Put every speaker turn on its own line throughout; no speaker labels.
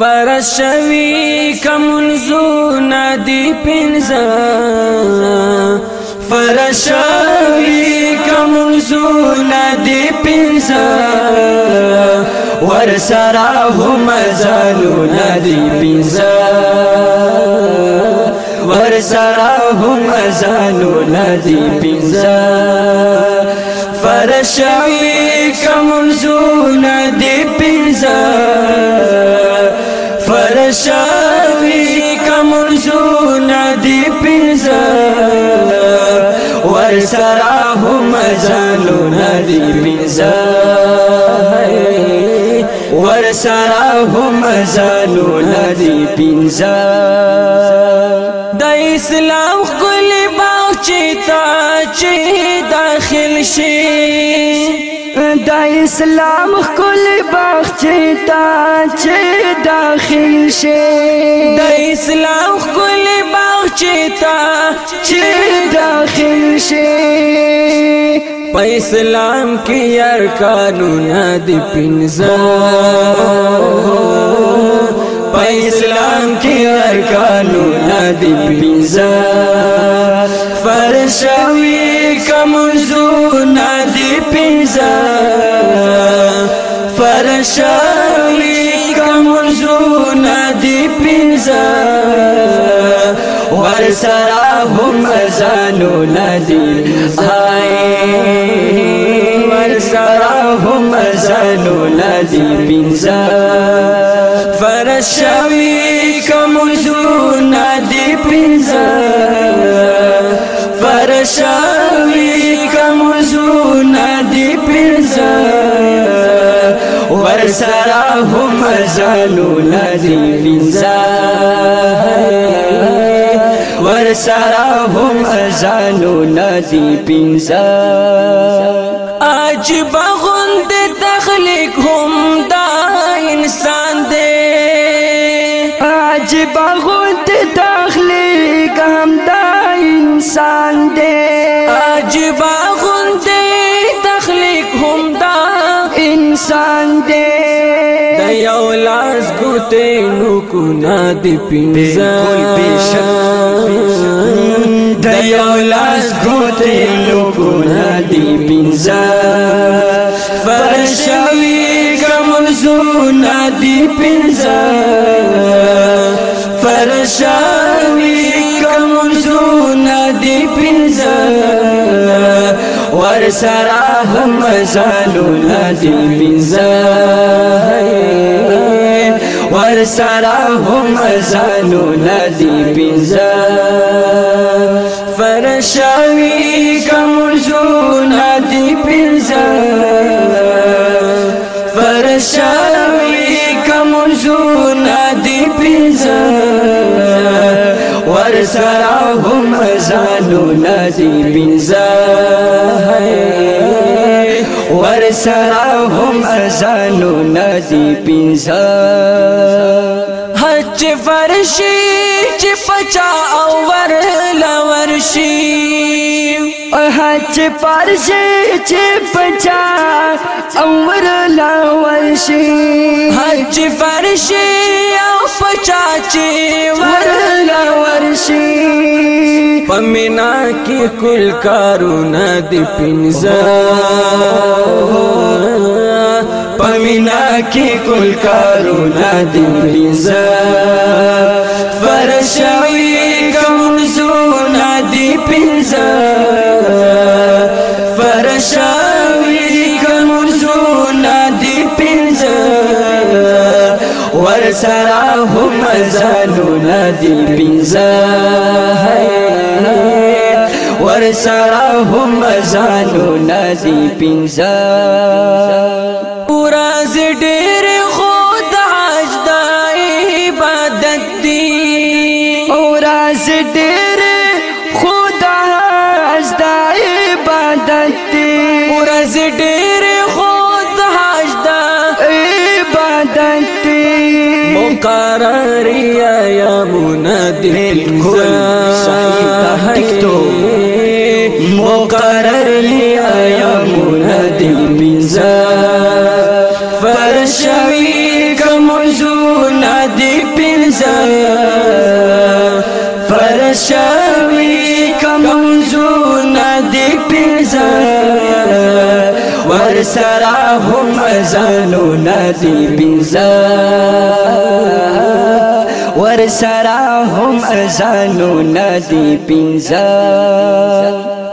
فرش شوی کمنزونا دی پنزا فرش شوی کمنزونا دی پنزا ور سرا هم زالونا دی پنزا ور سرا هم زالونا دی پنزا فرش شوی کمنزونا دی پنزا هم زانونا دی پنزا ورسرا هم زانونا دی پنزا د اسلام کل باغ چیتا چی داخل شي
د اسلام کل باغچه تا چې داخل شي
د اسلام کل مورچتا چې
داخل شي
په اسلام کې یار قانون د پنځه په اسلام کې یار قانون د پنځه فرشوي کمزون د پنځه فرشوي کمزون د پنځه ورسرا هم ازانونا دی ورسرا هم ازانونا دی پینزا فرشاوی کمرزونا دی پینزا فرشاوی کمرزونا دی پینزا ورسرا هم زانو لدی فنزا ورسرا هم زانو لدی پنزا عجب غند تخلیق هم دا انسان دے.
عجب غند تخلیق هم دا انسان دے.
عجب غند تخلیق هم دا
انسان دے.
د یو لاس ګوتې نو کو نادي پینځه د یو لاس ګوتې نو کو نادي پینځه فرشوي کوم زو نادي پینځه فرشوي کوم زو نادي پینځه ور سرا هم ندی بنزا فرشاوی کمرزو ندی بنزا فرشاوی کمرزو ندی بنزا ور سرا هم زالو ندی بنزا ور سرا هم ازانو ندی پینزا حج فرشی چی پچا
چې پارشي چې پچا عمر لا ورشي
حج فرشي او پچا چې ور
لا ورشي
پمینا کې کل کارونه دی پنځه پمینا کی کل کارو ندی بیزا ور سره هم زانونه دی پنځه ور سره هم ځانو نازي پینځه ورځ ډېر خود حج د عبادت دی.
ورځ ډېر خود حج د عبادت دی.
ورځ ډېر مقرر یا منادي
بالکل صحیح ټیک
مقرر ایامونه دی پنځه فرشوي کوم زونه پنځه فرشوي کمزونه دی پنځه ور سره هم ځانونه دی پنځه در سرا هم ازانو ندی پینزا.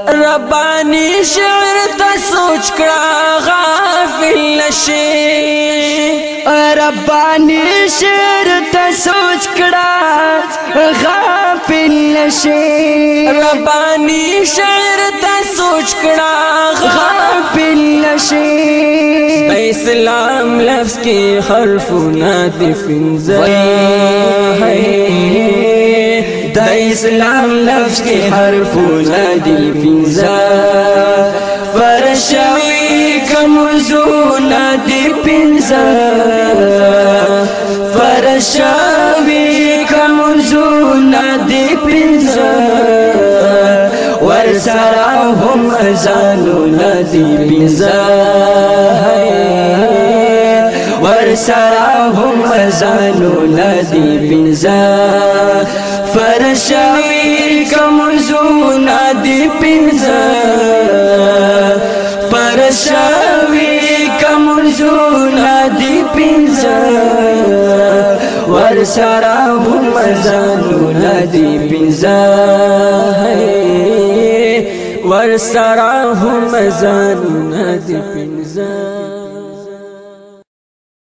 ربانی شعر تا سوچ کرا غافل نشی.
ربانی شعر تا سوچ کرا غافل نشی.
ربانی شعر تا سوچ کرا
غافل
نشی. اسلام لفظ کې حرفونه د فنځه
د اسلام لفظ کې حرفونه دي پنځه فرشوي کمزونه دي پنځه فرشوي کمزونه دي پنځه ور سره هم ځانونه دي پنځه سره هم ځانونه دي پنځه فرشوي کمزونه دي پنځه فرشوي کمزونه دي پنځه ور سره هم ځانونه دي پنځه
ور سره هم ځانونه دي پنځه